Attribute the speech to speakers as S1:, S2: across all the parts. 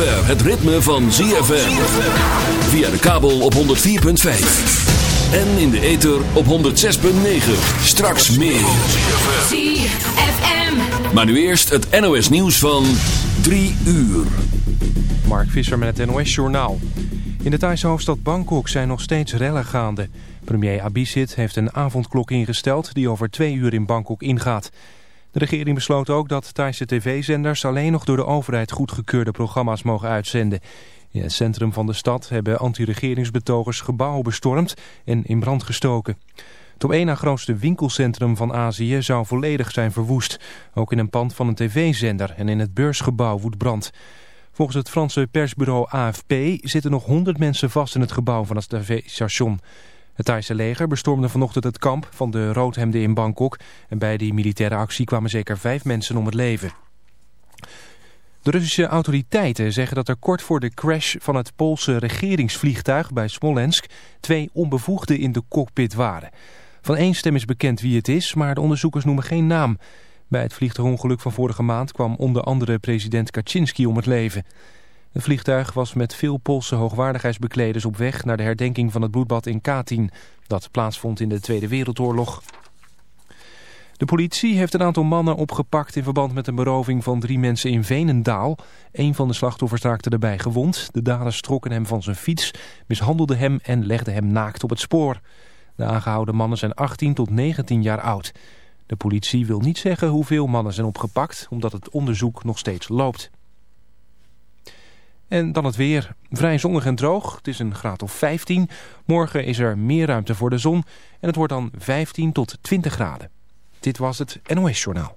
S1: het ritme van ZFM. Via de kabel op 104.5. En in de ether op 106.9. Straks meer. ZFM. Maar nu eerst het NOS nieuws van 3 uur. Mark Visser met het NOS Journaal. In de Thaise hoofdstad Bangkok zijn nog steeds rellen gaande. Premier Abhisit heeft een avondklok ingesteld die over twee uur in Bangkok ingaat. De regering besloot ook dat Thaise tv-zenders alleen nog door de overheid goedgekeurde programma's mogen uitzenden. In het centrum van de stad hebben anti-regeringsbetogers gebouwen bestormd en in brand gestoken. Het op één na grootste winkelcentrum van Azië zou volledig zijn verwoest. Ook in een pand van een tv-zender en in het beursgebouw woedt brand. Volgens het Franse persbureau AFP zitten nog 100 mensen vast in het gebouw van het tv-station. Het Thaise leger bestormde vanochtend het kamp van de roodhemden in Bangkok... en bij die militaire actie kwamen zeker vijf mensen om het leven. De Russische autoriteiten zeggen dat er kort voor de crash van het Poolse regeringsvliegtuig bij Smolensk... twee onbevoegden in de cockpit waren. Van één stem is bekend wie het is, maar de onderzoekers noemen geen naam. Bij het vliegtuigongeluk van vorige maand kwam onder andere president Kaczynski om het leven... Het vliegtuig was met veel Poolse hoogwaardigheidsbekleders op weg naar de herdenking van het bloedbad in Katyn. Dat plaatsvond in de Tweede Wereldoorlog. De politie heeft een aantal mannen opgepakt in verband met een beroving van drie mensen in Venendaal. Een van de slachtoffers raakte daarbij gewond. De daders trokken hem van zijn fiets, mishandelden hem en legden hem naakt op het spoor. De aangehouden mannen zijn 18 tot 19 jaar oud. De politie wil niet zeggen hoeveel mannen zijn opgepakt, omdat het onderzoek nog steeds loopt. En dan het weer. Vrij zonnig en droog. Het is een graad of 15. Morgen is er meer ruimte voor de zon. En het wordt dan 15 tot 20 graden. Dit was het NOS Journaal.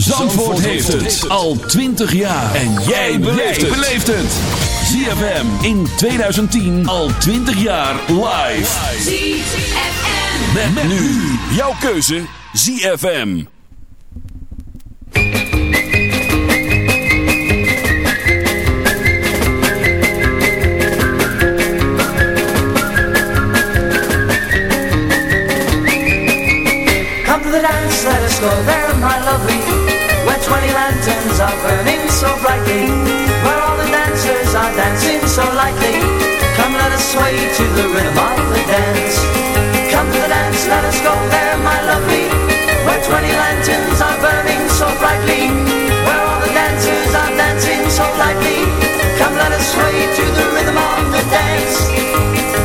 S2: Zandvoort, Zandvoort heeft het. al 20 jaar. En jij beleeft het. ZFM in 2010 al 20 jaar live. ZFM. Met, met nu. Jouw keuze. ZFM.
S3: Come to the dance, let us go there, my lovely Twenty lanterns are burning so
S4: brightly Where all the dancers are dancing so lightly Come let us sway
S3: to the rhythm of the dance Come to the dance, let us go there my lovely Where twenty lanterns are burning so brightly Where all the dancers are dancing so lightly Come let us sway to the rhythm of the dance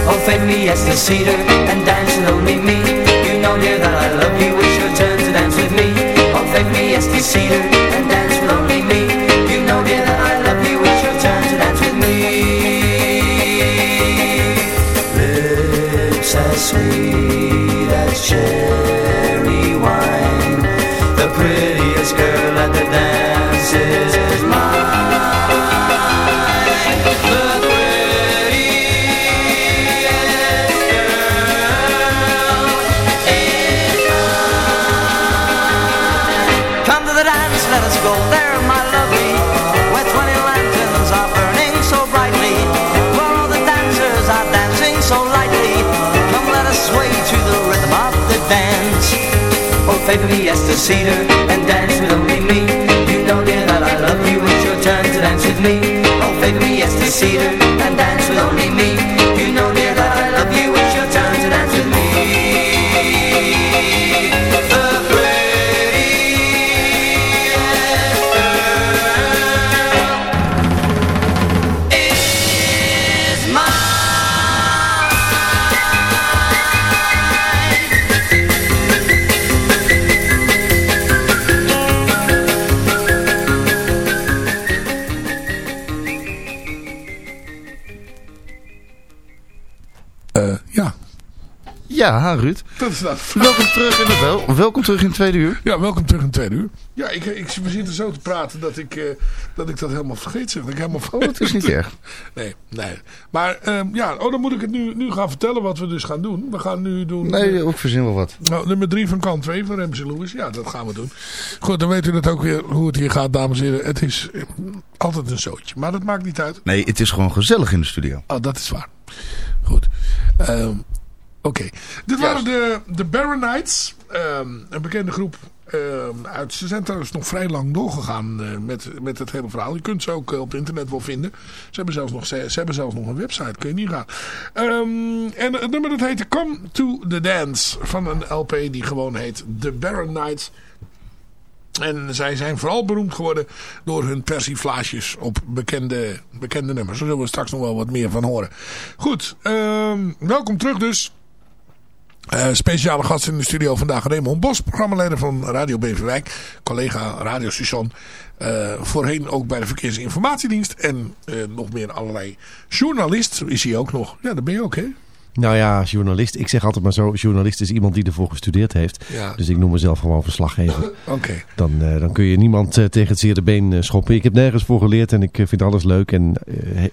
S3: Oh, fade me as the cedar and dance, lonely me You know dear that I love you, wish you. as the cedar and dance with only me. You know dear that I love you. It's your turn to dance with me. Oh, as the cedar.
S5: Ja, Ruud.
S2: Dat is dat. Welkom terug in
S5: de wel. Welkom terug in het tweede uur. Ja, welkom terug in het tweede uur.
S2: Ja, ik, ik, we zitten zo te praten dat ik, eh, dat, ik dat helemaal vergeet. Zeg. Dat ik helemaal oh, het is niet erg. Nee, nee. Maar ehm, ja, oh, dan moet ik het nu, nu gaan vertellen wat we dus gaan doen. We gaan nu doen... Nee, ook eh, verzin wel wat. Nou, nummer drie van kant 2 van Ramsey Lewis. Ja, dat gaan we doen. Goed, dan weet u dat ook weer hoe het hier gaat, dames en heren. Het is eh, altijd een zootje, maar dat maakt niet uit.
S5: Nee, het is gewoon gezellig in de studio.
S2: Oh, dat is waar. Goed. Ehm, Oké, dit waren de, de Knights. Um, ehm, een bekende groep ehm, uit. Ze zijn trouwens nog vrij lang doorgegaan eh, met, met het hele verhaal. Je kunt ze ook eh, op het internet wel vinden. Ze hebben zelfs nog, ze, hebben zelfs nog een website, kun je niet gaan. Ehm, en het nummer dat heette Come to the Dance van een LP die gewoon heet The Baron Knights. En zij zijn vooral beroemd geworden door hun persiflaasjes op bekende, bekende nummers. Daar zullen we straks nog wel wat meer van horen. Goed, welkom terug dus. Eh, speciale gast in de studio vandaag Raymond Bos, programmaleider van Radio Beverwijk, collega Radio eh, voorheen ook bij de Verkeersinformatiedienst en eh, nog meer allerlei journalist is hij ook nog. Ja, dat ben je ook hè?
S6: Nou ja, journalist. Ik zeg altijd maar zo, journalist is iemand die ervoor gestudeerd heeft. Dus ik noem mezelf gewoon verslaggever. Oké. Dan, eh, dan kun je niemand eh, tegen het zere been eh, schoppen. Ik heb nergens voor geleerd en ik vind alles leuk en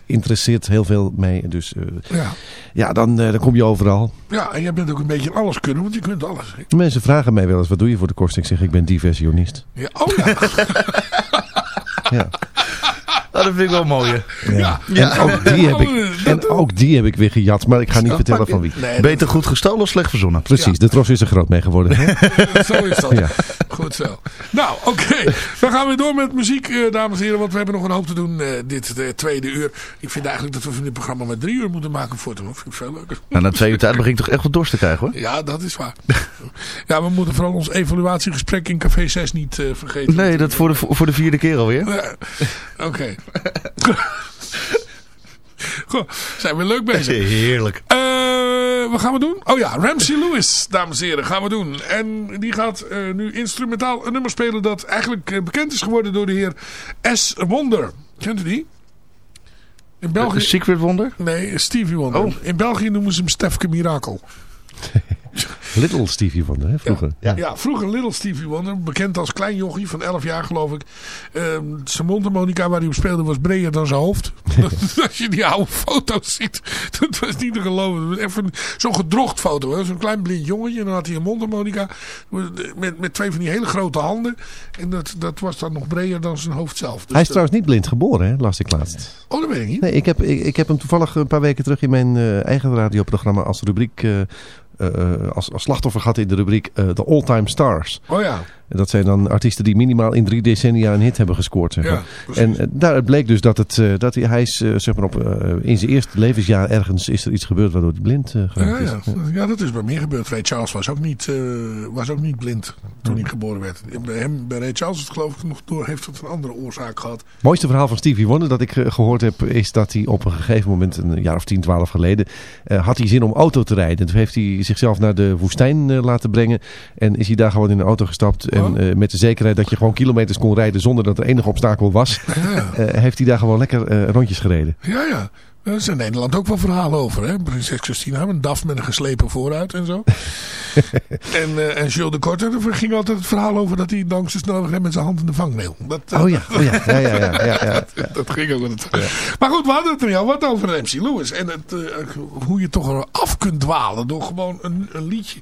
S6: interesseert heel veel mij. Dus ja, ja dan, dan kom je overal.
S2: Ja, en jij bent ook een beetje alles kunnen, want je kunt alles.
S6: Mensen vragen mij wel eens, wat doe je voor de kost? Ik zeg, ik ben diversionist.
S2: Ja, oh ja.
S6: ja.
S5: Nou, dat vind ik wel mooi. Ja. ja. En, ook die heb ik, oh, en
S6: ook die heb ik weer gejat, maar ik ga niet vertellen van wie. Beter goed gestolen of slecht verzonnen. Precies, de tros is er groot mee geworden.
S2: zo is dat. Goed zo. Nou, oké. Dan gaan we door met muziek, eh, dames en heren. Want we hebben nog een hoop te doen uh, dit de tweede uur. Ik vind eigenlijk dat we van dit programma maar drie uur moeten maken voor het hoor. Vind ik veel leuker.
S5: Nou, na twee uur tijd begin ik toch echt wat dorst te krijgen hoor.
S2: Ja, dat is waar. ja, we moeten vooral ons evaluatiegesprek in Café 6 niet eh, vergeten.
S5: Nee, dat voor de, voor de vierde keer alweer.
S2: oké. Goh, zijn we leuk bezig. Heerlijk. Eh, wat gaan we doen? Oh ja, Ramsey Lewis, dames en heren, gaan we doen. En die gaat eh, nu instrumentaal een nummer spelen dat eigenlijk eh, bekend is geworden door de heer S. Wonder. Kent u die? In België... Secret Wonder? Nee, Stevie Wonder. Oh. In België noemen ze hem Stefke Mirakel.
S6: Little Stevie Wonder, hè, vroeger.
S2: Ja, vroeger Little Stevie Wonder. Bekend als klein jochie van 11 jaar, geloof ik. Ehm, zijn mondharmonica waar hij op speelde was breder dan zijn hoofd. Als je die oude foto's ziet, dat was niet te geloven. Even zo'n gedrocht foto. Zo'n klein blind jongetje. En dan had hij een mondharmonica met, met twee van die hele grote handen. En dat, dat was dan nog breder dan zijn hoofd zelf. Dus hij is trouwens
S6: niet blind geboren, hè, las ik laatst.
S2: Oh, dat weet ik niet. Nee, ik
S6: heb, ik, heb hem toevallig een paar weken terug in mijn eh, eigen radioprogramma als rubriek... Eh, eh, eh, als, als slachtoffer gehad in de rubriek de eh, All Time Stars. Oh ja. Dat zijn dan artiesten die minimaal in drie decennia een hit hebben gescoord. Zeg en eh, daaruit bleek dus dat, het, eh, dat hij, hij is, eh, zeg maar op, in zijn eerste levensjaar ergens is er iets gebeurd waardoor hij blind geraakt is.
S2: Ja, dat is bij meer gebeurd. Ray Charles was ook niet, was ook niet blind toen hij geboren werd. Bij, hem, bij Charles geloof ik nog door, heeft het een andere oorzaak gehad.
S6: Het mooiste verhaal van Stevie Wonder dat ik gehoord heb is dat hij op een gegeven moment, een jaar of 10, 12 geleden, had hij zin om auto te rijden. Toen heeft hij zichzelf naar de woestijn laten brengen en is hij daar gewoon in de auto gestapt oh, en eh, met de zekerheid dat je gewoon kilometers kon rijden zonder dat er enig obstakel was, eh, heeft hij daar gewoon lekker eh, rondjes gereden.
S2: Ja, ja. Er is in Nederland ook wel verhalen over. Hè? Prinses Christina, een DAF met een geslepen vooruit en zo. en, uh, en Jules de Korter er ging altijd het verhaal over dat hij dankzij nodig heeft met zijn hand in de vangrail. Dat, eh, oh ja, oh ja. ja, ja, ja, ja, ja. dat, ging ook Maar goed, we hadden het er al wat over MC Lewis. En het, eh, hoe je toch af kunt dwalen door gewoon een, een liedje.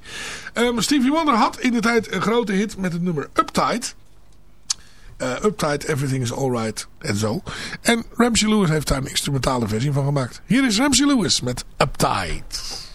S2: Um, Stevie Wonder had in de tijd een grote hit met het nummer Uptight uh, Uptight, Everything is Alright en zo. En Ramsey Lewis heeft daar een instrumentale versie van gemaakt. Hier is Ramsey Lewis met Uptight.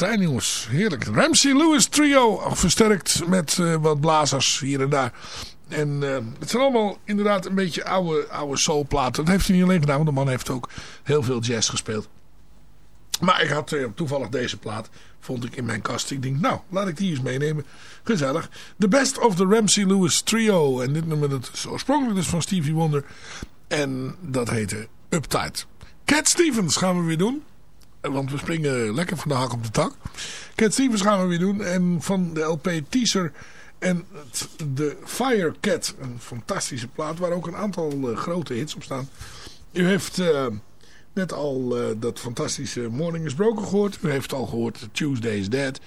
S2: trein, jongens. Heerlijk. Ramsey Lewis Trio, versterkt met eh, wat blazers hier en daar. En eh, het zijn allemaal inderdaad een beetje oude, oude soulplaten. Dat heeft hij niet alleen gedaan, want de man heeft ook heel veel jazz gespeeld. Maar ik had eh, toevallig deze plaat, vond ik in mijn kast. Ik denk, nou, laat ik die eens meenemen. Gezellig. The Best of the Ramsey Lewis Trio. En dit nummer dat is oorspronkelijk dus van Stevie Wonder. En dat heette Uptight. Cat Stevens gaan we weer doen. Eh, want we springen lekker van de op de tak. Cat Stevens gaan we weer doen. En van de LP Teaser en de Firecat. Een fantastische plaat waar ook een aantal eh, grote hits op staan. U heeft eh, net al dat fantastische Morning is Broken gehoord. U heeft al gehoord Tuesday is Dead.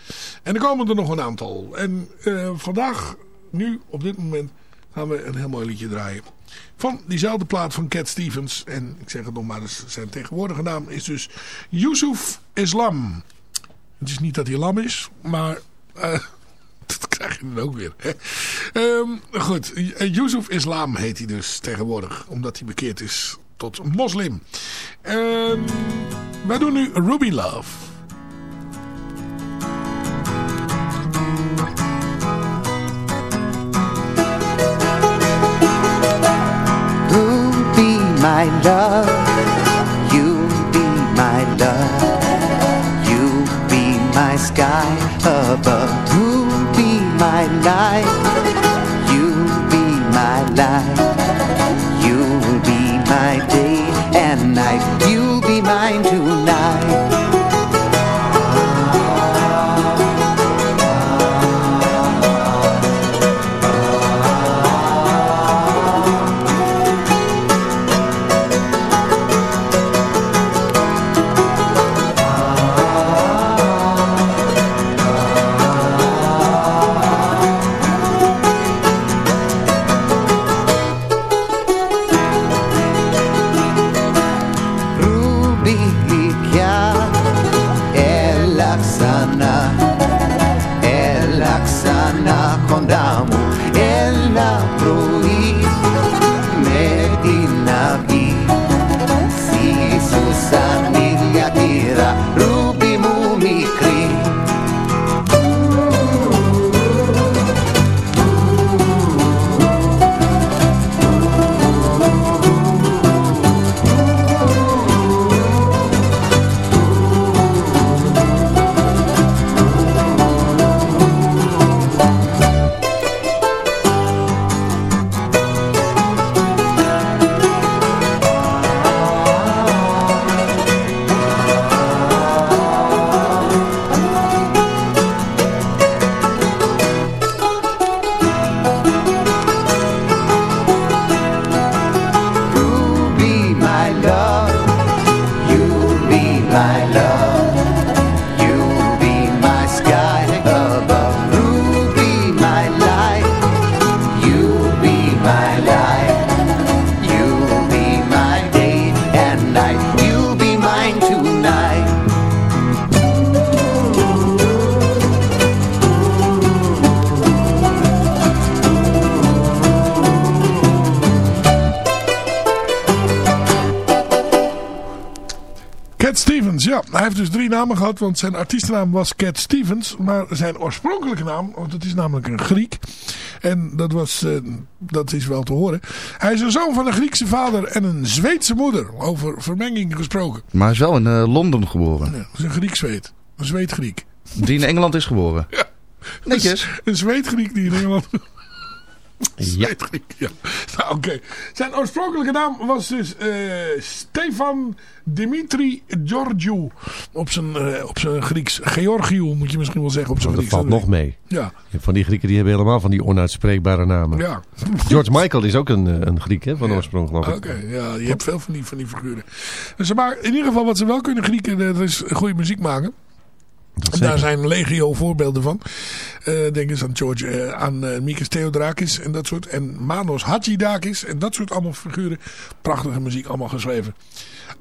S2: En er komen er nog een aantal. En vandaag, nu, op dit moment, gaan we een heel mooi liedje draaien. Van diezelfde plaat van Cat Stevens. En ik zeg het nog maar eens, dus zijn tegenwoordige naam is dus Yusuf Islam. Het is niet dat hij lam is, maar... Eh, dat krijg je dan ook weer. Ehm, goed, eh, Yusuf Islam heet hij dus tegenwoordig. Omdat hij bekeerd is tot moslim. Um, wij doen nu Ruby Love.
S3: my love, you'll be my love, you'll be my sky above, you'll be my light, you'll be my light.
S2: namen gehad, want zijn artiestennaam was Cat Stevens. Maar zijn oorspronkelijke naam, want het is namelijk een Griek. En dat, was, eh, dat is wel te horen. Hij is een zoon van een Griekse vader en een Zweedse moeder. Over vermenging gesproken.
S5: Maar hij is wel in eh, Londen geboren.
S2: Ja, is een Griek-Zweed. Een Zweed-Griek.
S5: Die in Engeland is geboren. Ja.
S2: Netjes. Een Zweed-Griek die in Engeland... Ja. ja. Nou, oké. Zijn oorspronkelijke naam was dus eh, Stefan Dimitri Georgiou. Op zijn, eh, op zijn Grieks. Georgiou moet je misschien wel zeggen op zijn oh, Dat valt nog mee.
S6: Ja. Van die Grieken die hebben helemaal van die onuitspreekbare namen. Ja. George Michael is ook een, eh, een Griek hè, van oorsprong geloof ik.
S2: Oké, ja, je hebt veel van die, van die figuren. Dus maar in ieder geval wat ze wel kunnen Grieken, dat is goede muziek maken daar zijn legio voorbeelden van. Eh, denk eens aan George, eh, aan eh, Mikis Theodorakis en dat soort. En Manos Hadjidakis en dat soort allemaal figuren. Prachtige muziek allemaal geschreven.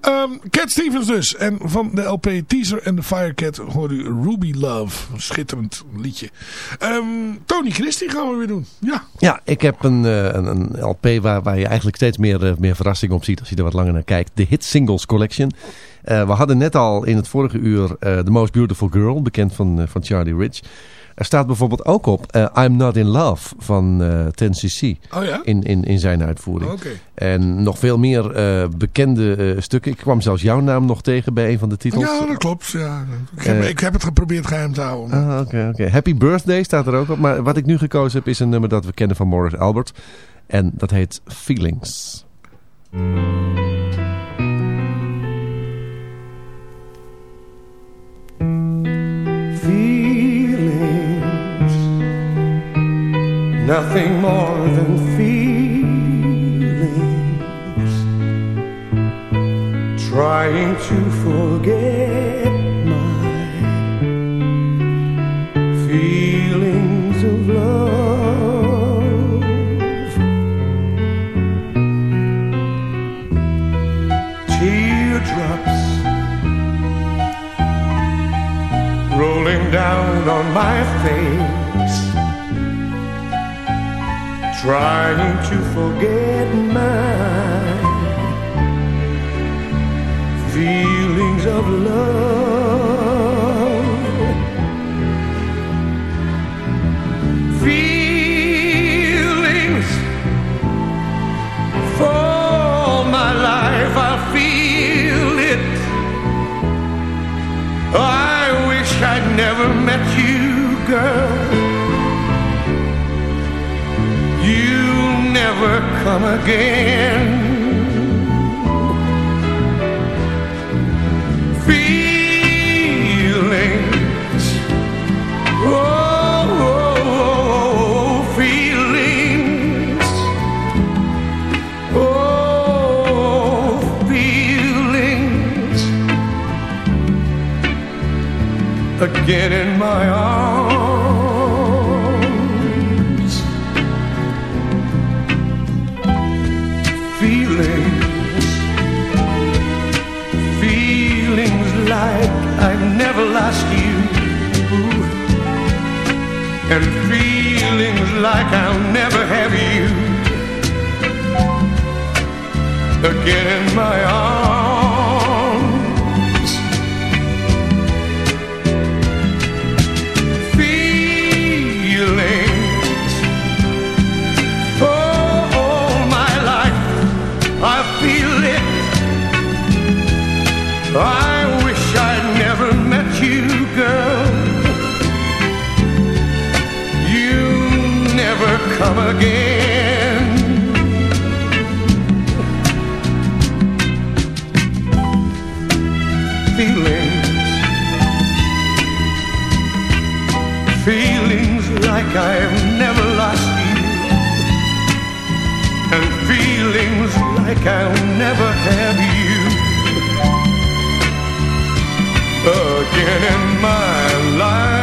S2: Ehm, Cat Stevens dus. En van de LP Teaser en de Firecat hoor u Ruby Love. Een schitterend liedje. Ehm, Tony Christie gaan we weer doen. Ja, ja ik
S6: heb een, een, een LP waar, waar je eigenlijk steeds meer, meer verrassing op ziet als je er wat langer naar kijkt. De Hit Singles Collection. Eh, we hadden net al in het vorige uur eh, The Most Beautiful Girl, bekend van, eh, van Charlie Rich. Er staat bijvoorbeeld ook op I'm Not In Love van Ten cc oh ja? in, in, in zijn uitvoering. Oh, en nog veel meer bekende stukken. Ik kwam zelfs jouw naam nog tegen bij een van de titels. Ja,
S2: dat klopt. Ja. Ik, heb, ik heb het geprobeerd geheim te houden. Ah, okay,
S6: Happy Birthday staat er ook op. Maar wat ik nu gekozen heb is een nummer dat we kennen van Morris Albert. En dat heet Feelings.
S4: nothing more than feelings, trying to forget. again. Feelings, feelings like I've never lost you, and feelings like I'll never have you again in my life.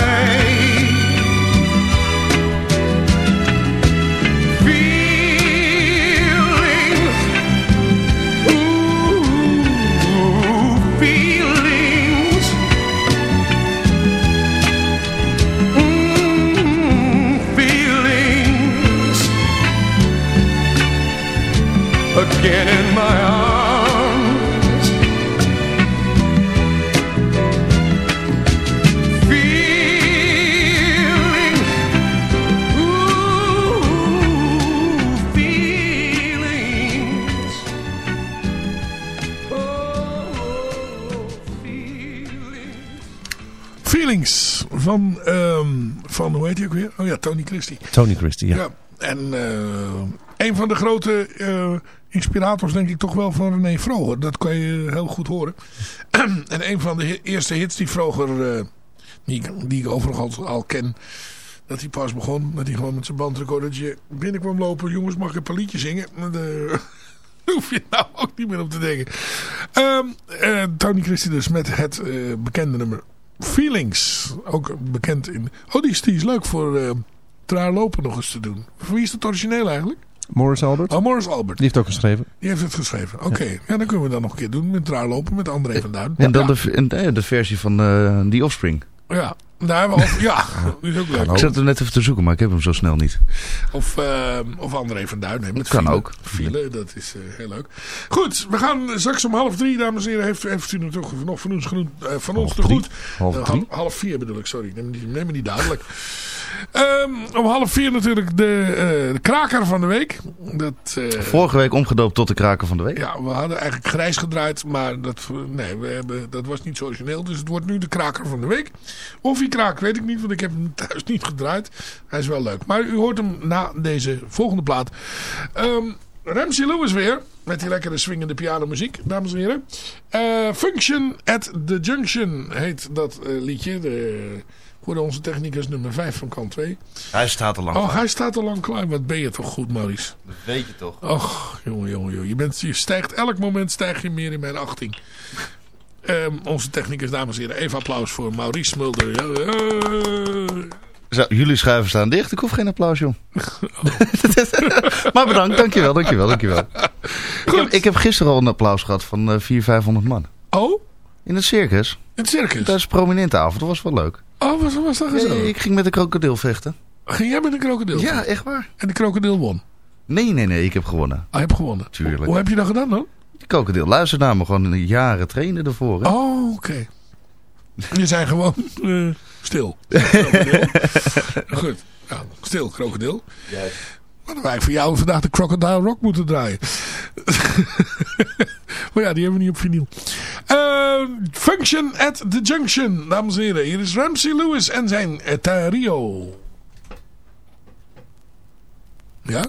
S2: ja, Tony Christie.
S6: Tony Christie, ja. ja
S2: en eh, een van de grote eh, inspirators denk ik toch wel van René Vroger. Dat kan je heel goed horen. en een van de eerste hits die Vroger, eh, die, die ik overigens al ken dat hij pas begon. Dat hij gewoon met zijn bandrecordertje binnenkwam lopen. Jongens, mag ik een paar liedjes zingen? Daar hoef je nou ook niet meer op te denken. Ehm, Tony Christie dus met het bekende nummer Feelings. Ook bekend in... Oh, die is, die is leuk voor uh, eh, traar lopen nog eens te doen. wie is het origineel eigenlijk? Morris Albert. Oh, Morris Albert.
S5: Die heeft ook geschreven.
S2: Die heeft het geschreven. Oké, ja. dan kunnen we dat nog een keer doen. Met traar lopen met André van En dan ja.
S5: de, en, eh, de versie van eh, die The Offspring.
S2: Ja, daar hebben we al, ja, is ook leuk. Ik zat er
S5: net even te zoeken, maar ik heb hem zo snel niet.
S2: Of, uh, of André van Duin. kan file. ook. File, dat is eh, heel leuk. Goed, we gaan straks om half drie, dames en heren. Heeft, heeft u nog, nog van ons, genoeg, eh, van ons te goed? Eh, half, vier bedoel ik, sorry. Neem me niet, neem me niet Ehm, om half vier natuurlijk de, eh, de, kraker van de week. Dat, eh, Vorige
S5: week omgedoopt tot de kraker van de week.
S2: Ja, we hadden eigenlijk grijs gedraaid. Maar dat, nee, we hebben, dat was niet zo origineel. Dus het wordt nu de kraker van de week. Of hij kraakt weet ik niet. Want ik heb hem thuis niet gedraaid. Hij is wel leuk. Maar u hoort hem na deze volgende plaat. Ehm, Ramsey Lewis weer. Met die lekkere swingende pianomuziek, dames en heren. Eh, Function at the Junction heet dat liedje. De worden onze technicus nummer 5 van kant 2. Hij staat al lang oh, hij staat al lang klaar. Wat ben je toch goed, Maurice. Dat weet je toch. Och, jongen, jongen, jongen. Je, bent, je stijgt, elk moment stijg je meer in mijn achting. Ehm, onze technicus, dames en heren. Even applaus voor Maurice Mulder.
S5: jullie schuiven staan dicht. Ik hoef geen applaus, jong. maar bedankt. Dankjewel, dankjewel, dankjewel. Ik heb, ik heb gisteren al een applaus gehad van uh, 400, 500 man. Oh? In het circus. In het circus? Dat is een prominente avond. Dat was wel leuk. Oh, wat was dat gezellig? Nee, ik ging met een krokodil vechten.
S2: Ging jij met een krokodil? Ja, echt waar.
S5: En de krokodil won? Nee, nee, nee. Ik heb gewonnen. Ah, je hebt gewonnen. Tuurlijk. Hoe, heb je dat gedaan dan? Die krokodil luister naar me. Gewoon jaren trainen ervoor. Oh, oké.
S2: Okay. Je zijn gewoon uh, stil. Goed. Nou, stil, krokodil. Juist. Maar dan voor jou vandaag de Crocodile Rock moeten draaien. maar ja, die hebben we niet op vinyl. Eh, function at the Junction, dames en heren. Hier is Ramsey Lewis en zijn Tario. Ja?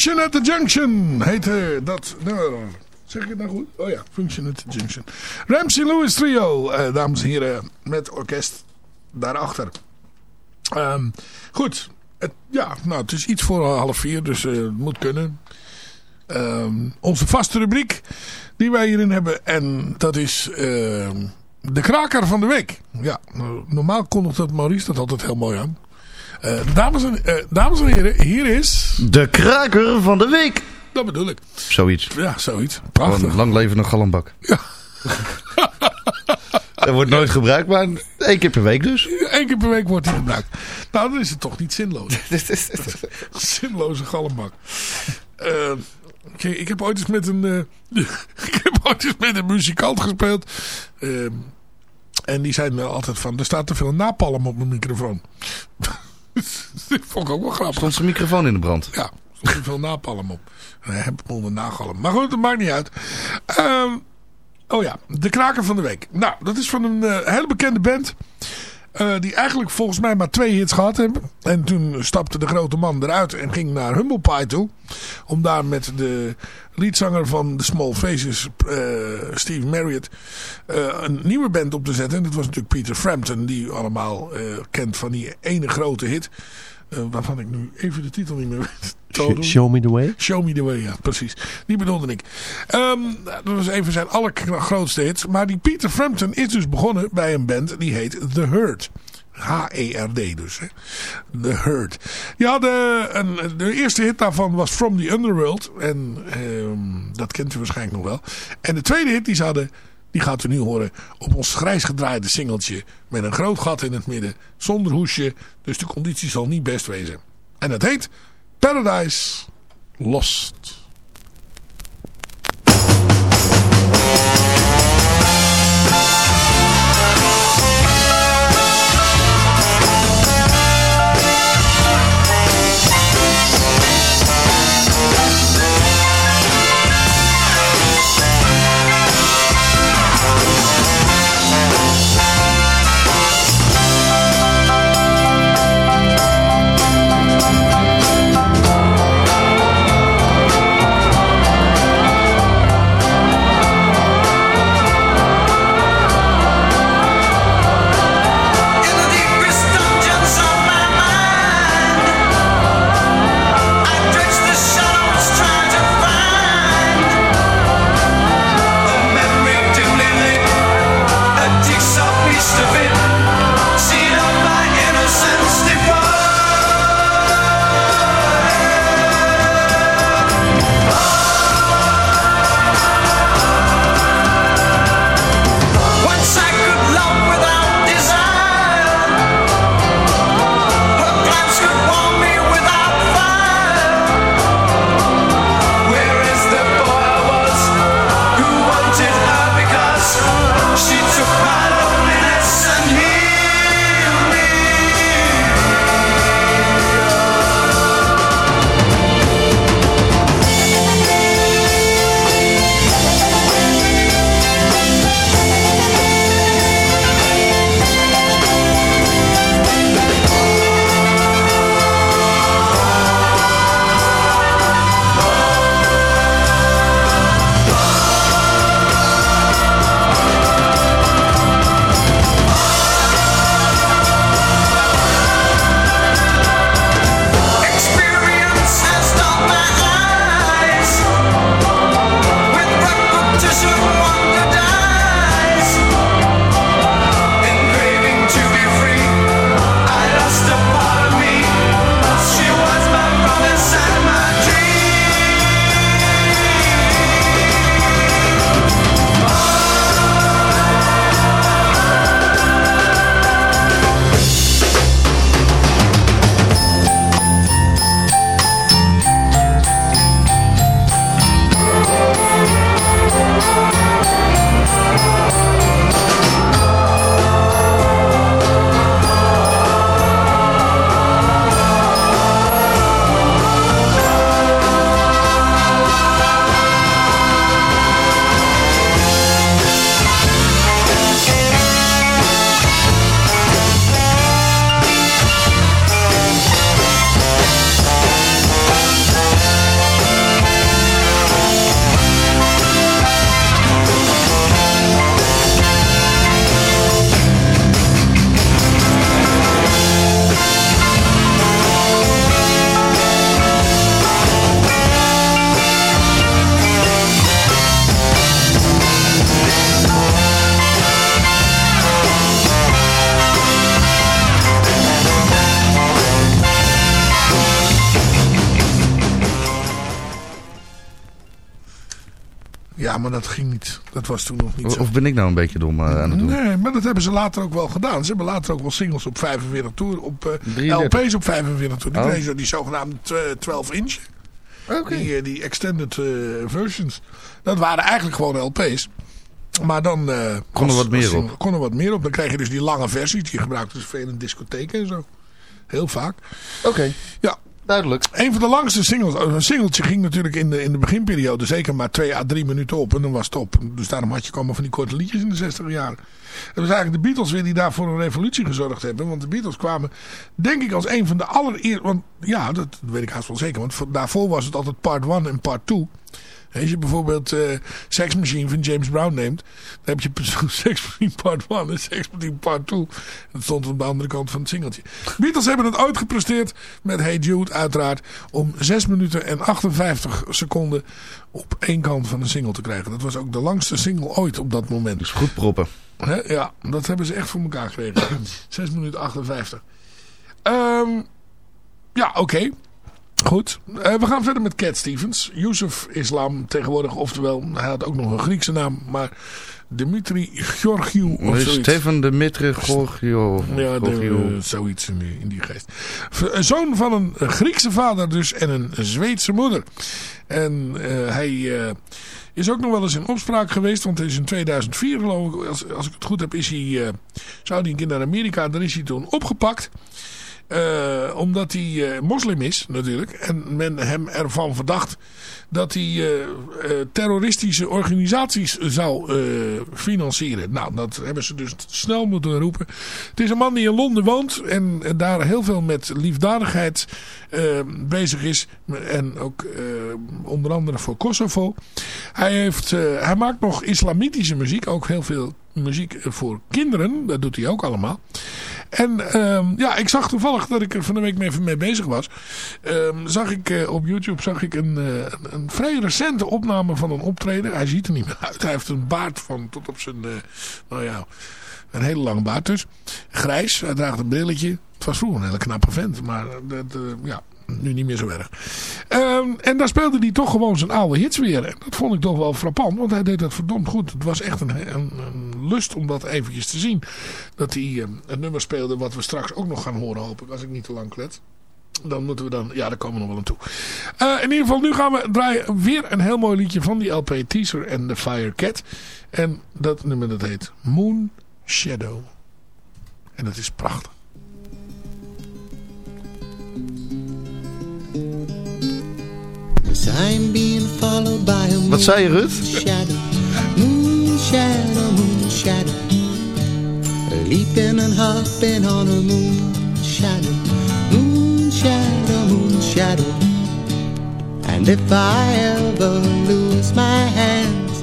S2: Function at the Junction heette dat nummer. Zeg ik het nou goed? Oh ja, Function at the Junction. Ramsey Lewis Trio, eh, dames en heren, met orkest daarachter. Ehm, goed, het, ja, nou, het is iets voor half vier, dus eh, het moet kunnen. Ehm, onze vaste rubriek die wij hierin hebben, en dat is ehm, de kraker van de week. Ja, normaal kondigt dat Maurice dat altijd heel mooi aan. Eh, dames, en, eh, dames en heren, hier is...
S4: De kraker
S2: van de week. Dat bedoel ik.
S5: Zoiets. Ja,
S2: zoiets. Prachtig. Een
S5: lang levende galambak. Ja.
S2: Dat wordt nooit gebruikt, maar één keer per week dus. Eén keer per week wordt hij gebruikt. Nou, dan is het toch niet zinloos. Zinloze galmbak. Uh, eh, ik heb ooit eens met een, ik heb ooit eens met een muzikant gespeeld. en die zei me altijd van, er staat te veel napalm op mijn microfoon. dat vond ik ook wel grappig. Stond zijn microfoon in de brand? Ja, stond er veel napalm op. Nee, hij heb onder nagalm. Maar goed, dat maakt niet uit. Ehm, oh ja, de kraker van de week. Nou, dat is van een eh, hele bekende band. Eh, die eigenlijk volgens mij maar twee hits gehad hebben. En toen stapte de grote man eruit en ging naar Humble Pie toe. Om daar met de liedzanger van The Small Faces, eh, Steve Marriott, eh, een nieuwe band op te zetten. En dat was natuurlijk Peter Frampton, die u allemaal kent van die ene grote hit. waarvan ik nu even de titel niet meer weet show me the way? Show me the way, ja, precies. Die bedoelde ik. Ehm, dat was even zijn allergrootste hits. Maar die Peter Frampton is dus begonnen bij een band die heet The Hurt. H-E-R-D e dus. Hè. The Hurt. Ja, de, een, de eerste hit daarvan was From the Underworld. En ehm, dat kent u waarschijnlijk nog wel. En de tweede hit die ze hadden, die gaat u nu horen op ons grijs gedraaide singeltje. Met een groot gat in het midden, zonder hoesje. Dus de conditie zal niet best wezen. En dat heet Paradise Lost. dat ging niet. Dat was toen nog niet of,
S5: ben ik nou een beetje dom eh, aan het doen?
S2: Nee, maar dat hebben ze later ook wel gedaan. Ze hebben later ook wel singles op 45 toer, op eh, LP's op 45 toer. Die oh. die zogenaamde 12 inch. Die, eh, die, extended versions. Dat waren eigenlijk gewoon LP's. Maar dan... konden kon er wat meer op. Kon er wat meer op. Dan kreeg je dus die lange versies. Die gebruikten ze dus veel in discotheken en zo. Heel vaak. Oké. Ja, een van de langste singles. Eh, een singeltje ging natuurlijk in de, in de beginperiode zeker maar twee à drie minuten op. En dan was het op. Dus daarom had je komen van die korte liedjes in de 60 jaren. Het was eigenlijk de Beatles weer die daarvoor een revolutie gezorgd hebben. Want de Beatles kwamen denk ik als een van de allereerste... Want ja, dat weet ik haast wel zeker. Want daarvoor was het altijd part One en part Two. Als je bijvoorbeeld uh, eh, Sex Machine van James Brown neemt, dan heb je Sex Machine Part 1 en Sex Machine Part 2. Dat stond aan de andere kant van het singeltje. Beatles hebben het ooit gepresteerd met Hey Jude uiteraard om 6 minuten en 58 seconden op één kant van een single te krijgen. Dat was ook de langste single ooit op dat moment. Dus goed proppen. ja, dat hebben ze echt voor elkaar gekregen. 6 minuten 58. Ehm, ja, oké. Goed, eh, we gaan verder met Cat Stevens. Yusuf Islam tegenwoordig, oftewel, hij had ook nog een Griekse naam, maar Dimitri Georgiou of zoiets. Stefan
S5: Dimitri Georgiou. Ja, Georgiou. Eh,
S2: zoiets in die, geest. Eh, zoon van een Griekse vader dus en een Zweedse moeder. En hij is ook nog wel eens in opspraak geweest. Want hij is in 2004 geloof ik, als, als ik het goed heb, is hij, uh, zou hij een keer naar Amerika. Daar is hij toen opgepakt. Eh, omdat hij eh, moslim is natuurlijk. En men hem ervan verdacht dat hij eh, terroristische organisaties zou financieren. Nou, dat hebben ze dus snel moeten roepen. Het is een man die in Londen woont en, daar heel veel met liefdadigheid bezig is. En ook onder andere voor Kosovo. Hij, heeft, hij maakt nog islamitische muziek, ook heel veel muziek voor kinderen. Dat doet hij ook allemaal. En ehm, ja, ik zag toevallig dat ik er van de week mee, mee bezig was. Ehm, zag ik eh, op YouTube zag ik een, eh, een, vrij recente opname van een optreden. Hij ziet er niet meer uit. Hij heeft een baard van tot op zijn, eh, nou ja, een hele lange baard dus. Grijs, hij draagt een brilletje. Het was vroeger een hele knappe vent, maar dat, ja, nu niet meer zo erg. Ehm, en daar speelde hij toch gewoon zijn oude hits weer. dat vond ik toch wel frappant, want hij deed dat verdomd goed. Het was echt een, een lust om dat eventjes te zien. Dat hij ehm, het nummer speelde wat we straks ook nog gaan horen, hoop ik, als ik niet te lang klet. Dan moeten we dan... Ja, daar komen we nog wel aan toe. Eh, in ieder geval, nu gaan we draaien weer een heel mooi liedje van die LP Teaser en The Fire Cat. En dat nummer dat heet Moon Shadow. En dat is prachtig.
S3: Wat zei je, Rut? Moon shadow. shadow, leaping and hopping on a moon shadow, moon shadow, oh, moon shadow. And if I ever lose my hands,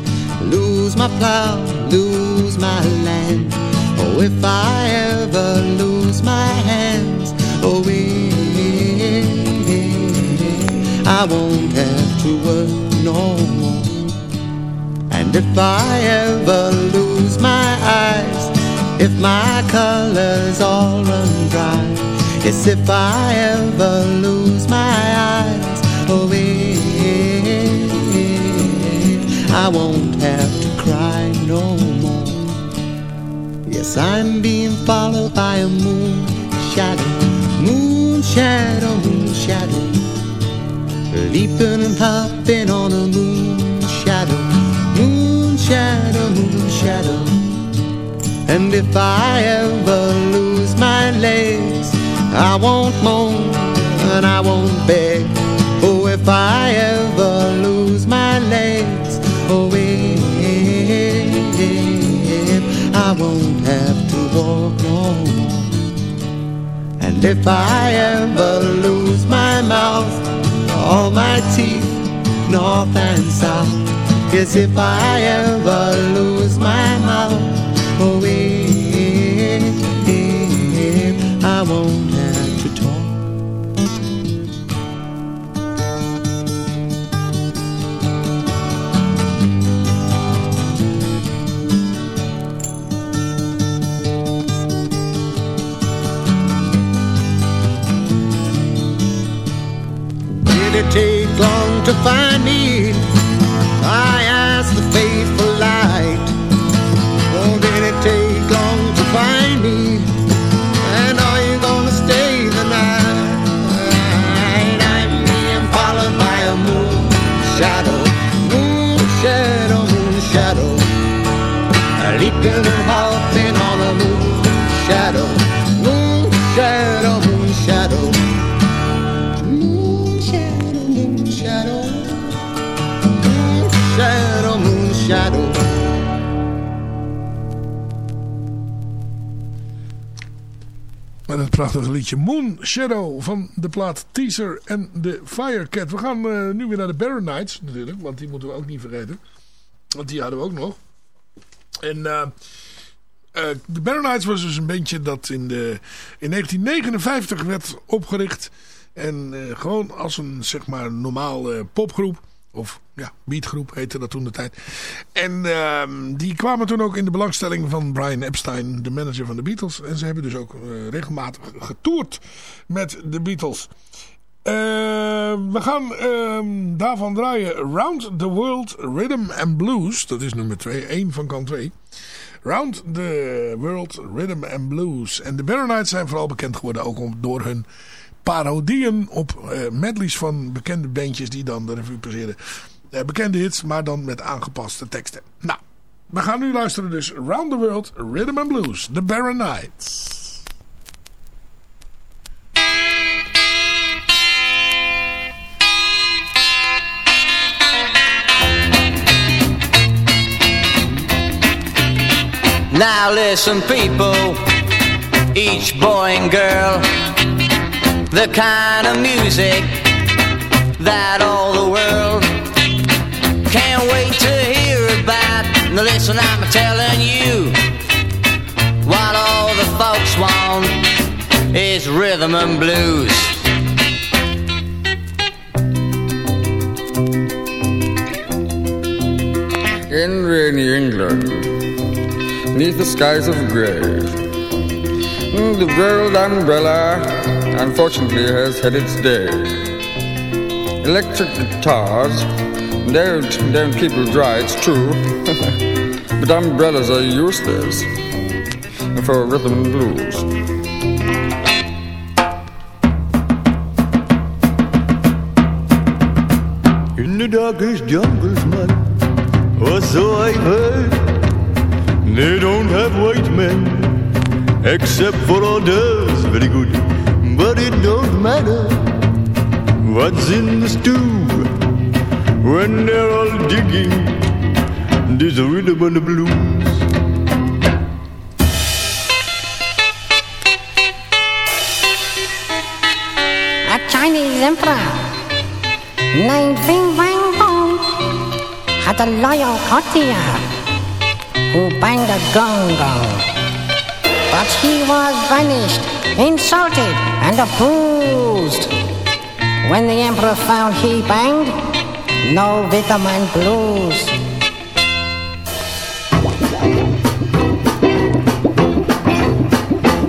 S3: lose my plow, lose my land, oh, if I ever lose my hands, oh, eh, eh, eh, I won't have to work no more. If I ever lose my eyes If my colors all run dry Yes, if I ever lose my eyes Oh, it, eh, I won't have to cry no more Yes, I'm being followed by a moon shadow Moon shadow, moon shadow Leaping and hopping on a moon shadow. And if I ever lose my legs, I won't moan and I won't beg. Oh, if I ever lose my legs, oh, if eh, eh, eh, I won't have to walk no And if I ever lose my mouth, all my teeth, north and south. Yes, if I ever lose my mouth away, oh, eh, eh, eh, I won't have to talk. Did it take long to find me?
S2: prachtig liedje Moon Shadow van de plaat Teaser en de Firecat. We gaan eh, nu weer naar de Baron Knights natuurlijk, want die moeten we ook niet vergeten. Want die hadden we ook nog. En eh, eh, de Baron Knights was dus een bandje dat in, de, in 1959 werd opgericht. En gewoon als een zeg maar normale popgroep of ja, Beatgroep heette dat toen de tijd. En ehm, die kwamen toen ook in de belangstelling van Brian Epstein, de manager van de Beatles. En ze hebben dus ook eh, regelmatig getoerd met de Beatles. Ehm, we gaan ehm, daarvan draaien Round the World Rhythm and Blues. Dat is nummer 2, 1 van kant 2. Round the World Rhythm and Blues. En de Baronites zijn vooral bekend geworden ook om, door hun parodieën op eh, medleys van bekende bandjes die dan de revue passeerden. Eh, bekende hits, maar dan met aangepaste teksten. Nou, we gaan nu luisteren dus Round the World, Rhythm and Blues, The Baron Knights.
S3: Now listen people, each boy and girl The kind of music that all the world Now listen, I'm telling you What all the folks want Is rhythm and blues
S4: In rainy England Neath the skies of grey The world umbrella Unfortunately has had its day Electric guitars don't don't keep you dry, it's true. but umbrellas are useless for rhythm blues. In the darkest jungles, man, or so I've heard. They don't have white men, except for others, very good. But it don't matter what's in the stew when they're all digging this rhythm and the blues.
S3: A Chinese emperor named Bing Wang Bong had a loyal courtier who banged a gong gong. But he was banished, insulted, and abused. When the emperor found he banged, no vitamin blues.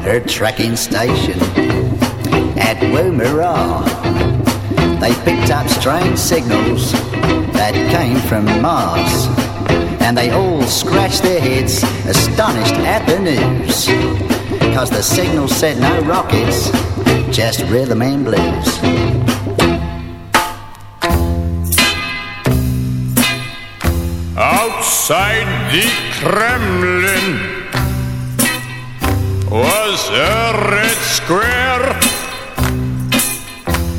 S3: Her tracking station at Woomera. They picked up strange signals that came from Mars. And they all scratched their heads, astonished at the news. Cause the signal said no rockets, just rhythm and blues.
S4: outside the Kremlin was a red square.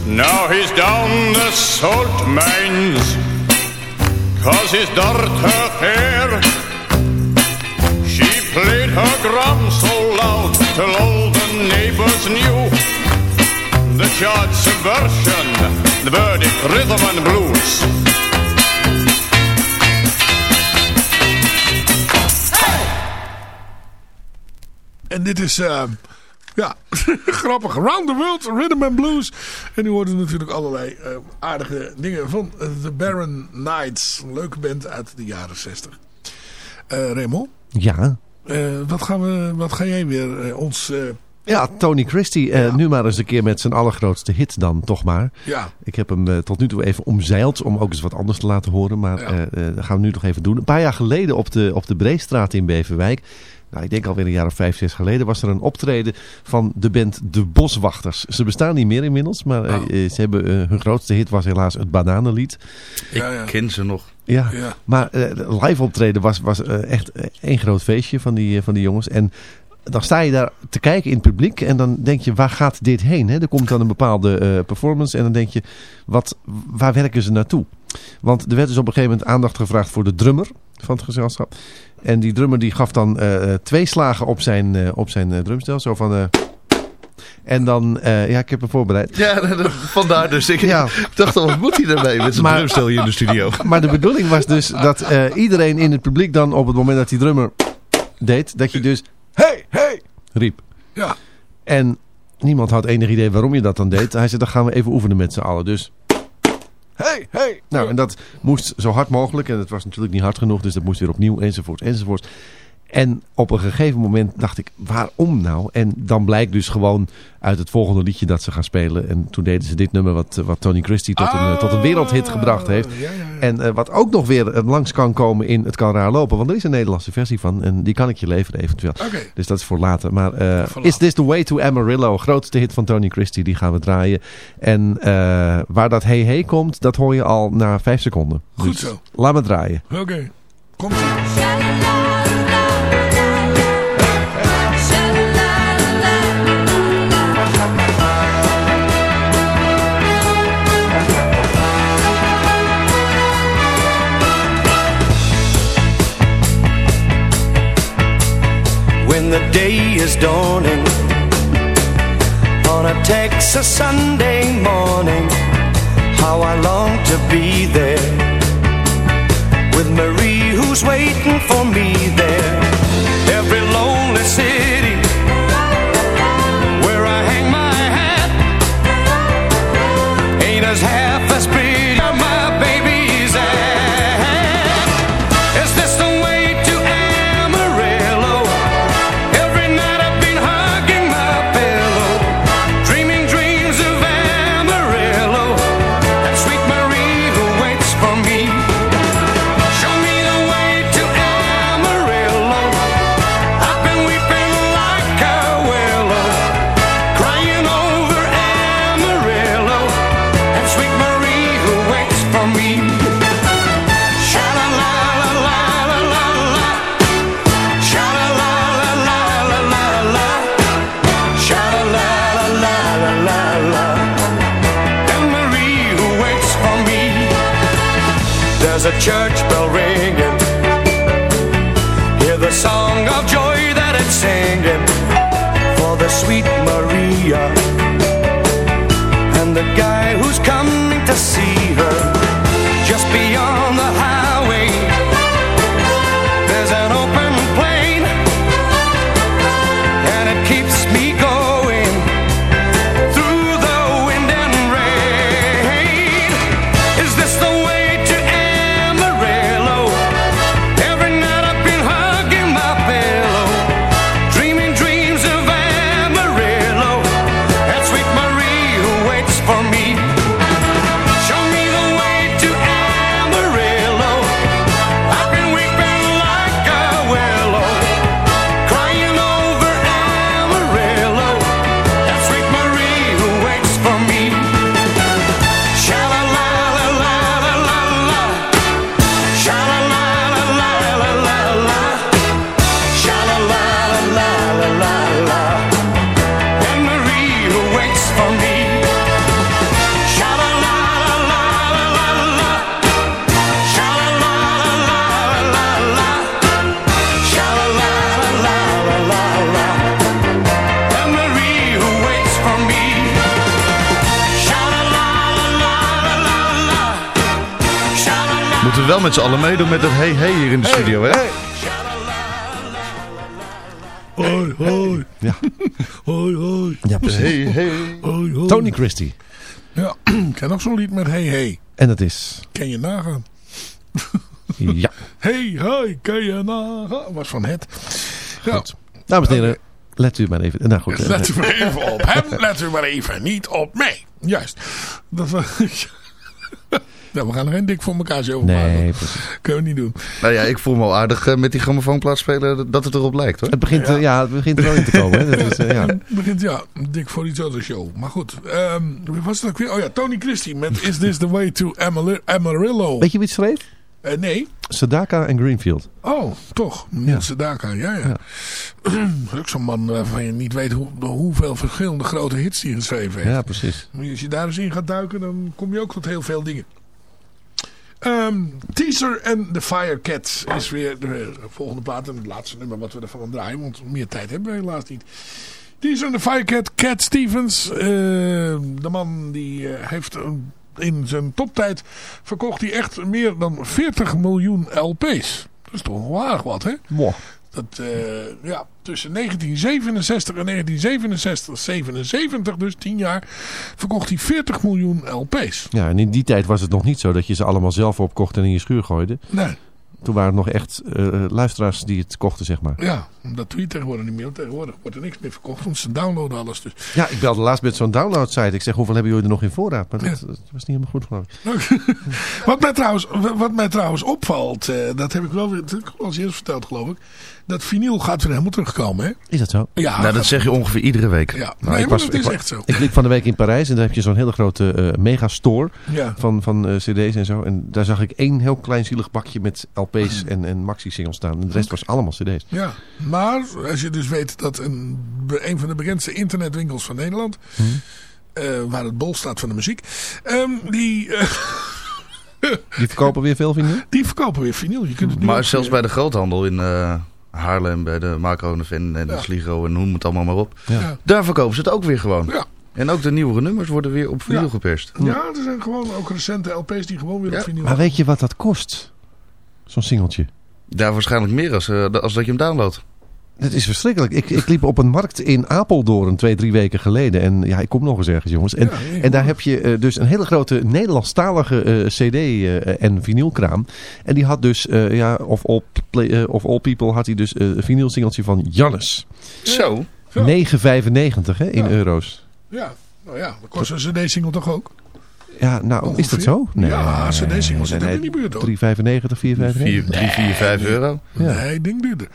S4: Now he's down the salt mines, cause his daughter fair. She played her drum so loud till all the neighbors knew. The judge's subversion, the verdict, rhythm and blues.
S2: dit is... Ehm, ja, grappig. Round the World, Rhythm and Blues. En nu hoorden natuurlijk allerlei ehm, aardige dingen van The Baron Knights. Leuke band uit de jaren 60. Uh, eh, Raymond? Ja? Eh, wat, gaan we, wat ga jij weer eh, ons...
S6: Ja, Tony Christie. nu maar eens een keer met zijn allergrootste hit dan, toch maar. Ja. Ik heb hem tot nu toe even omzeild om ook eens wat anders te laten horen. Maar dat gaan we nu nog even doen. Een paar jaar geleden op de, op de Breestraat in Beverwijk nou, ik denk alweer een jaar of vijf, zes geleden, was er een optreden van de band De Boswachters. Ze bestaan niet meer inmiddels, maar ah. eh, ze hebben, eh, hun grootste hit was helaas het Bananenlied.
S5: Ik ja, ken ze nog. Ja,
S6: maar eh, live optreden was, was echt één groot feestje van die, van die jongens. En dan sta je daar te kijken in het publiek en dan denk je, waar gaat dit heen? Hè? Er komt dan een bepaalde performance en dan denk je, wat, waar werken ze naartoe? Want er werd dus op een gegeven moment aandacht gevraagd voor de drummer van het gezelschap. En die drummer die gaf dan eh, eh, twee slagen op zijn, eh, op zijn drumstel. Zo van... en dan, ja, ik heb hem voorbereid.
S5: Ja, vandaar dus. Ik ja. dacht al, wat moet hij daarmee met zijn drumstel hier in de studio? Maar de
S6: bedoeling was dus dat iedereen in het publiek dan op het moment dat die drummer deed, dat je dus, hey, hey, riep. Ja. En niemand had enig idee waarom je dat dan deed. Hij zei, dan gaan we even oefenen met z'n allen. Dus hey, hey. Nou, en dat moest zo hard mogelijk. En het was natuurlijk niet hard genoeg, dus dat moest weer opnieuw, enzovoort, enzovoort. En op een gegeven moment dacht ik, waarom nou? En dan blijkt dus gewoon uit het volgende liedje dat ze gaan spelen. En toen deden ze dit nummer wat, wat Tony Christie tot, een, tot een wereldhit oh, gebracht heeft. En eh, wat ook nog weer eh, langs kan komen in Het kan raar lopen. Want er is een Nederlandse versie van en die kan ik je leveren eventueel. Dus dat is voor later. Maar eh, Is This The Way To Amarillo, grootste hit van Tony Christie, die gaan we draaien. En waar dat hey hey komt, dat hoor je al na vijf seconden. Goed dus zo. Laat me draaien.
S4: Oké, okay. is dawning on a Texas Sunday morning. How I long to be there with Marie, who's waiting for me there. Every lonely city where I hang my hat ain't as happy.
S5: met z'n allen meedoen met dat hey hey hier in de studio, hè? Hey.
S4: Hoi,
S2: hoi. Ja. Hoi, hoi. Ja, precies. Hey, hey. Hoi, hoi. Tony Christie. Ja, ik ken ook zo'n lied met hey, hey.
S6: En dat is?
S2: Ken je nagaan. ja. Hey, hey, ken je nagaan. Was van het. Ja. Goed. Dames en
S6: heren, let u maar even. Nou goed. Let eh. u maar
S2: even op hem, let u maar even niet op mij. Juist. Dat was... Nou, we gaan er geen dik voor elkaar zo nee, maken. Kunnen we niet doen.
S5: Nou ja, ik voel me al aardig eh, met die spelen dat het erop lijkt hoor. Het begint, eh, ja. het begint er
S4: wel in te komen. Hè? Eh, ja.
S2: Het begint, ja, dik voor iets anders show. Maar goed, um, wie was het ook weer? Oh ja, Tony Christie met Is This The Way To Amarillo. Weet je wie het schreef? nee.
S6: Sadaka en Greenfield.
S2: Oh, toch. Ja. Sedaka, ja, ja. ja. man waarvan je niet weet hoeveel verschillende grote hits hij geschreven heeft. Ja, precies. Als je daar eens in gaat duiken, dan kom je ook tot heel veel dingen. Um, teaser en The Firecats is weer de volgende plaat en het laatste nummer wat we ervan gaan draaien. Want meer tijd hebben we helaas niet. Teaser en The Firecat, Cat Stevens. Ehm, de man die eh, heeft in zijn toptijd verkocht hij echt meer dan 40 miljoen LP's. Dat is toch wel aardig wat, hè? Mooi. Dat, eh, ja, tussen 1967 en 1967, 77, dus 10 jaar, verkocht hij 40 miljoen LP's.
S6: Ja, en in die tijd was het nog niet zo dat je ze allemaal zelf opkocht en in je schuur gooide. Nee. Toen waren het nog echt uh, luisteraars die het kochten, zeg maar.
S2: Ja, dat doe je tegenwoordig niet meer. Tegenwoordig wordt er niks meer verkocht, want ze downloaden alles. Dus.
S6: Ja, ik belde laatst met zo'n downloadsite. Ik zeg, hoeveel hebben jullie er nog in voorraad? Maar dat, was niet helemaal goed, geloof ik.
S2: wat, mij trouwens, wat mij trouwens opvalt, eh, dat heb ik wel weer, dat ik al eens eerst verteld, geloof ik dat vinyl gaat weer helemaal terugkomen. Hè? Is dat
S6: zo? Ja. Nou, dat zeg je ongeveer iedere week. Ja. Nou, ik was, ik, is echt zo. Ik liep van de week in Parijs en daar heb je zo'n hele grote uh, megastore van, van eh, cd's en zo. En daar zag ik één heel klein zielig bakje met LP's en, en maxi-singles staan. En de rest was allemaal cd's.
S2: Ja, maar als je dus weet dat een, een van de bekendste internetwinkels van Nederland... Hmm. Eh, waar het bol staat van de muziek. Ehm, die, die verkopen weer veel vinyl? Die verkopen weer vinyl. Je kunt het nu maar zelfs
S5: bij de groothandel in... Haarlem, bij de Macro en de Ven en hoe Sligo noem het allemaal maar op. Daar verkopen ze het ook weer gewoon. En ook de nieuwere nummers worden weer op vinyl
S2: geperst. Ja, er zijn gewoon ook recente LP's die gewoon weer op vinyl... Maar weet je
S6: wat dat kost? Zo'n singeltje.
S5: Daar waarschijnlijk meer als, eh, als dat je hem downloadt. Het is verschrikkelijk. Ik, ik, liep
S6: op een markt in Apeldoorn twee, drie weken geleden. En ja, ik kom nog eens ergens, jongens. En, en daar heb je eh, dus een hele grote Nederlandstalige eh, cd- eh, en vinylkraam. En die had dus, ja, of all, play, of all People had hij dus een vinylsingeltje van Jannes. Zo. 9,95 hè, in euro's.
S2: Ja, nou ja, dat kost een cd-single toch
S6: ook? Ja, nou, is dat zo? Nee, ja, cd-singles zitten in niet meer ook. 3,95, 4,95? 3, 4, euro.
S2: Nee, ik denk duurder.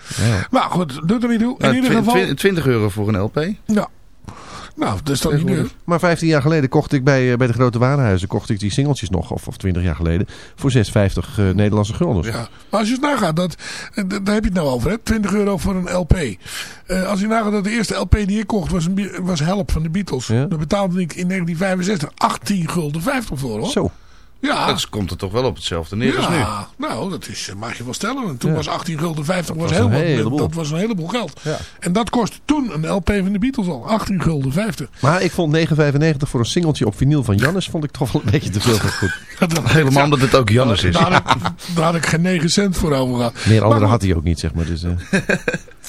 S2: Maar goed, doet er niet toe. In nou, ieder geval...
S5: 20 euro voor een LP.
S2: Ja. Nou, dat is toch niet
S6: Maar
S5: 15 jaar geleden kocht ik bij, eh,
S6: bij de grote warenhuizen kocht ik die singeltjes nog, of, of 20 jaar geleden, voor 6,50 uh, eh, Nederlandse gulden. Ja,
S2: maar als je het nagaat, dat, eh, daar heb je het nou over, hè? 20 euro voor een LP. als je nagaat dat de eerste LP die ik kocht was, een, was Help van de Beatles. Ja? betaalde ik in 1965 18 gulden 50 voor, hoor. Zo.
S5: Ja. Dat komt er toch wel op hetzelfde neer ja,
S2: nu. Nou, dat is, eh, mag je wel stellen. toen was 18 gulden 50 dat was, heel wat, Dat was een heleboel geld. En dat kostte toen een LP van de Beatles al. 18 gulden 50.
S6: Maar ik vond 9,95 voor een singeltje op vinyl van
S2: Jannes vond ik toch wel een beetje te veel. Goed. dat, Helemaal omdat het ook Jannes is. Daar, had ik geen 9 cent voor over gehad. Meer andere had
S6: hij ook niet, zeg maar. Dus, eh.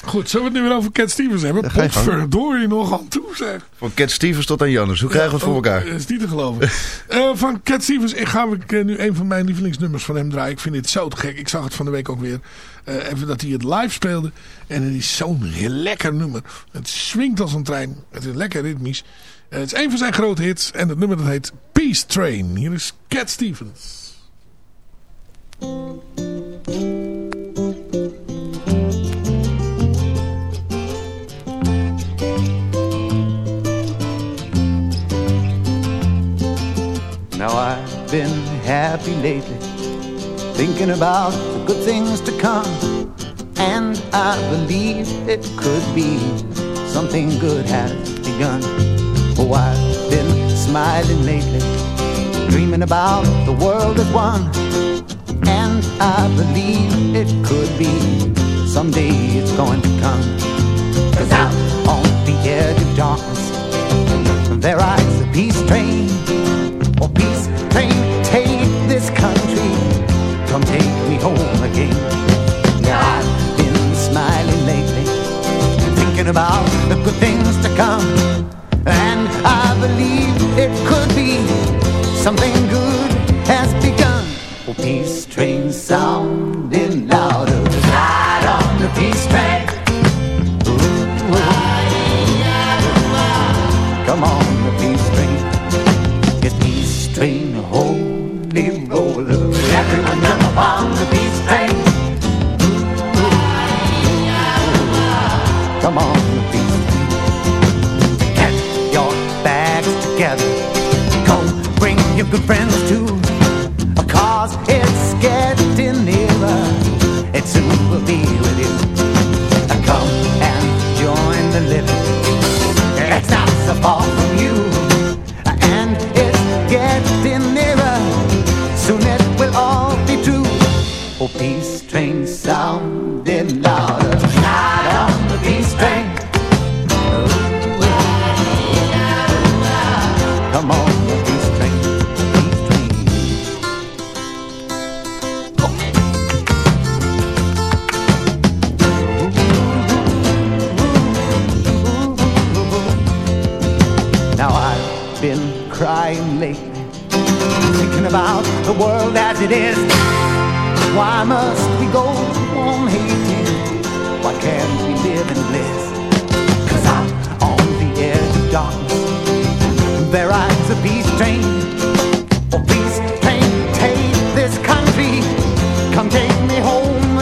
S2: Goed, zullen we het nu weer over Cat Stevens hebben? Potverdorie nog aan toe, zeg.
S5: Van Cat Stevens tot aan Jannes.
S6: Hoe krijgen we het voor oh, elkaar? Dat
S2: is niet te geloven. uh, van Cat Stevens, ik ga gaan we nu een van mijn lievelingsnummers van hem draaien. Ik vind dit zo te gek. Ik zag het van de week ook weer. Eh, even dat hij het live speelde. En het is zo'n lekker nummer. Het swingt als een trein. Het is lekker ritmisch. Eh, het is een van zijn grote hits. En het nummer dat heet Peace Train. Hier is Cat Stevens.
S3: Now I I've been happy lately, thinking about the good things to come. And I believe it could be something good has begun. Oh, I've been smiling lately, dreaming about the world at one. And I believe it could be someday it's going to come. Cause out on the edge of darkness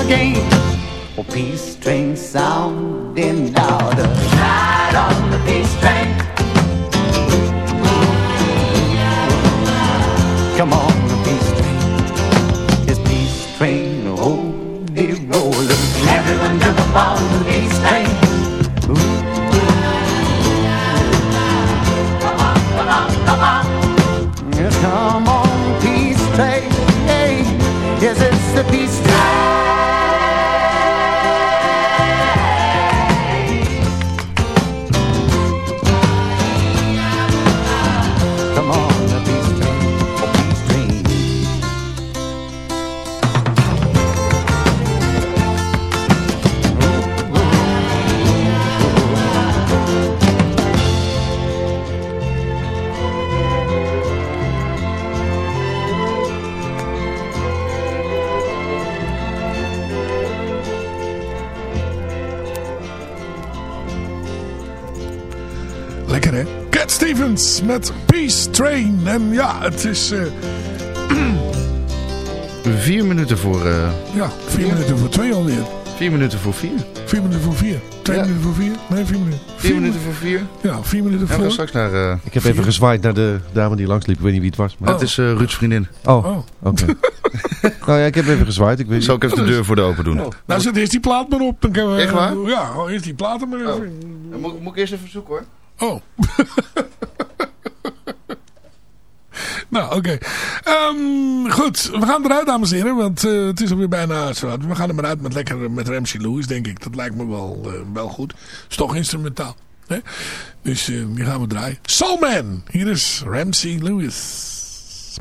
S3: again. Oh, peace train.
S5: minuten voor... Uh,
S2: ja, vier, minuten voor twee alweer.
S5: Vier minuten voor
S4: vier.
S2: Vier minuten voor vier. Twee minuten voor vier? Nee, vier minuten. Vier, minuten voor vier? Ja, vier minuten voor. straks naar... Uh,
S6: ik heb even gezwaaid naar de dame die langs liep. Ik weet niet
S5: wie het was. Maar... Oh. Dat is uh, Ruud's vriendin. Oh, oh. oké. nou ja, ik heb even gezwaaid. Ik weet Zal ik even de deur voor de open doen? Oh.
S2: Nou, zet eerst die plaat maar op. Dan Echt waar? Ja, eerst die plaat maar oh. even.
S5: Moet, moet ik eerst even zoeken
S2: hoor. Oh. Nou, oké. Ehm, goed, we gaan eruit, dames en heren. Want eh, het is alweer bijna... Zo, we gaan er maar uit met lekker eh, met Ramsey Lewis, denk ik. Dat lijkt me wel, uh, wel goed. Is toch instrumentaal. Hè? Dus uh, die gaan we draaien. man, Hier is Ramsey Lewis.